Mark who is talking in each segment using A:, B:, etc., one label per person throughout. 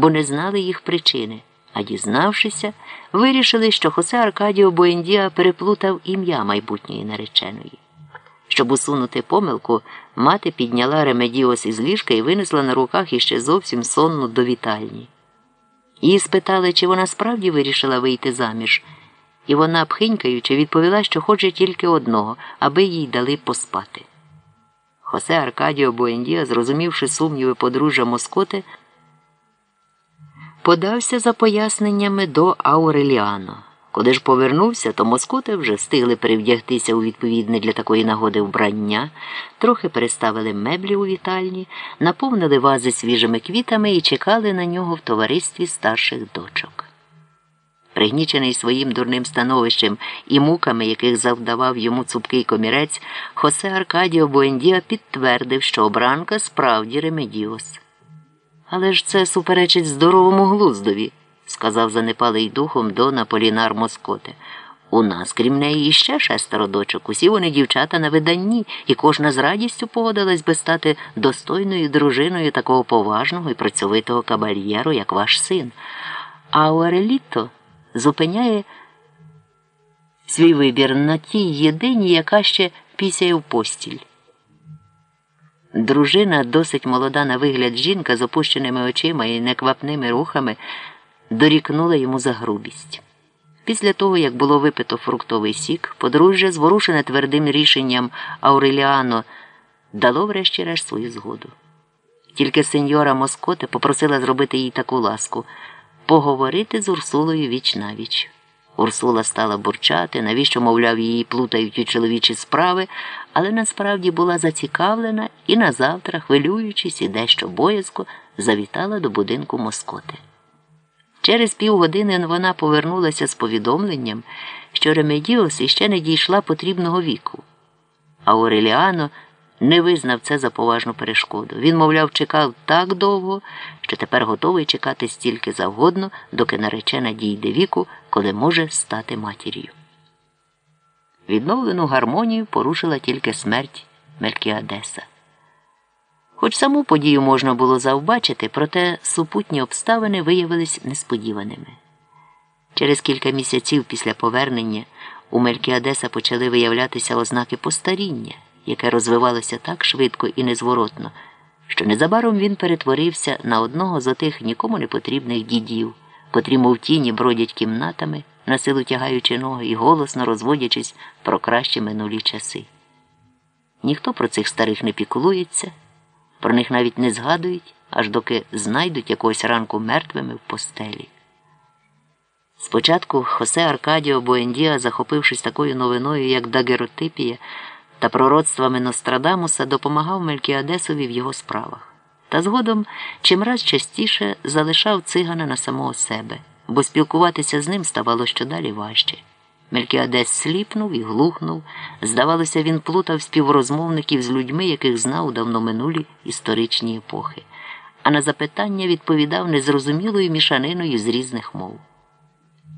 A: бо не знали їх причини, а дізнавшися, вирішили, що Хосе Аркадіо Боєндіа переплутав ім'я майбутньої нареченої. Щоб усунути помилку, мати підняла Ремедіос із ліжка і винесла на руках іще зовсім сонну до вітальні. Її спитали, чи вона справді вирішила вийти заміж, і вона, пхинькаючи, відповіла, що хоче тільки одного, аби їй дали поспати. Хосе Аркадіо Буендіа, зрозумівши сумніви подружжя Москоти, подався за поясненнями до Ауреліано. Коли ж повернувся, то москоти вже встигли перевдягтися у відповідне для такої нагоди вбрання, трохи переставили меблі у вітальні, наповнили вази свіжими квітами і чекали на нього в товаристві старших дочок. Пригнічений своїм дурним становищем і муками, яких завдавав йому цупкий комірець, Хосе Аркадіо Буендіа підтвердив, що обранка справді ремедіос. Але ж це суперечить здоровому глуздові, сказав занепалий духом Дона Полінар Москоте. У нас, крім неї, іще шестеро дочок. Усі вони дівчата на виданні, і кожна з радістю погодилась би стати достойною дружиною такого поважного і працьовитого кабальєру, як ваш син. А Уареліто зупиняє свій вибір на тій єдиній, яка ще пісяє в постіль. Дружина, досить молода на вигляд жінка з опущеними очима і неквапними рухами, дорікнула йому за грубість. Після того, як було випито фруктовий сік, подружжя, зворушене твердим рішенням Ауреліано, дало врешті-решт свою згоду. Тільки сеньора Москоте попросила зробити їй таку ласку поговорити з Урсулою віч навіч. Урсула стала бурчати, навіщо, мовляв, її плутають у чоловічі справи, але насправді була зацікавлена і назавтра, хвилюючись і дещо боязко, завітала до будинку Москоти. Через півгодини вона повернулася з повідомленням, що Ремедіос іще не дійшла потрібного віку. А Ореліано не визнав це за поважну перешкоду. Він, мовляв, чекав так довго, що тепер готовий чекати стільки завгодно, доки наречена дійде віку, коли може стати матір'ю. Відновлену гармонію порушила тільки смерть Мелькіадеса. Хоч саму подію можна було завбачити, проте супутні обставини виявились несподіваними. Через кілька місяців після повернення у Мелькіадеса почали виявлятися ознаки постаріння, яке розвивалося так швидко і незворотно, що незабаром він перетворився на одного з отих нікому не потрібних дідів, котрі, мов тіні, бродять кімнатами, на силу тягаючи ноги і голосно розводячись про кращі минулі часи. Ніхто про цих старих не піклується. Про них навіть не згадують, аж доки знайдуть якогось ранку мертвими в постелі. Спочатку Хосе Аркадіо Буендіа, захопившись такою новиною, як дагеротипія та пророцтвами Нострадамуса, допомагав Мелькіадесові в його справах. Та згодом чимраз частіше залишав цигана на самого себе, бо спілкуватися з ним ставало щодалі важче. Мелькіадес сліпнув і глухнув. Здавалося, він плутав співрозмовників з людьми, яких знав у давно минулі історичні епохи, а на запитання відповідав незрозумілою мішаниною з різних мов.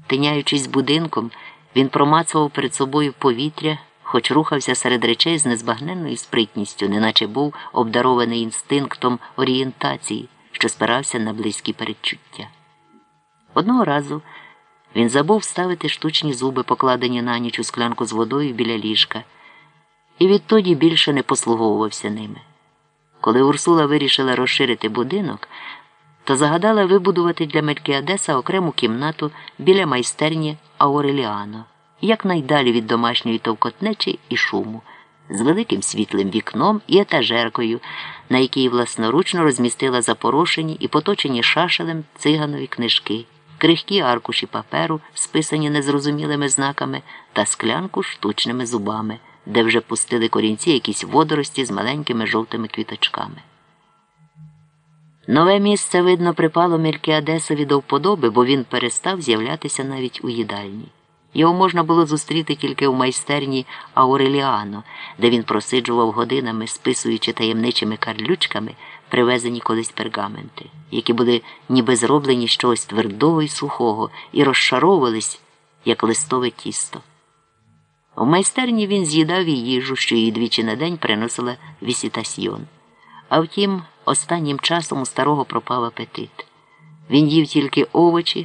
A: Тиняючись будинком, він промацував перед собою повітря, хоч рухався серед речей з незбагненною спритністю, неначе був обдарований інстинктом орієнтації, що спирався на близькі передчуття. Одного разу. Він забув ставити штучні зуби, покладені на ніч у склянку з водою біля ліжка, і відтоді більше не послуговувався ними. Коли Урсула вирішила розширити будинок, то загадала вибудувати для Мелькіадеса окрему кімнату біля майстерні Ауреліано, якнайдалі від домашньої товкотнечі і шуму, з великим світлим вікном і етажеркою, на якій власноручно розмістила запорошені і поточені шашелем циганові книжки крихкі аркуші паперу, списані незрозумілими знаками, та склянку штучними зубами, де вже пустили корінці якісь водорості з маленькими жовтими квіточками. Нове місце, видно, припало Мелькіадесові до вподоби, бо він перестав з'являтися навіть у їдальні. Його можна було зустріти тільки в майстерні Ауреліано, де він просиджував годинами, списуючи таємничими карлючками привезені колись пергаменти, які були ніби зроблені з чогось твердого і сухого і розшаровувались, як листове тісто. В майстерні він з'їдав і їжу, що її двічі на день приносила вісітасьйон. А втім, останнім часом у старого пропав апетит. Він їв тільки овочі.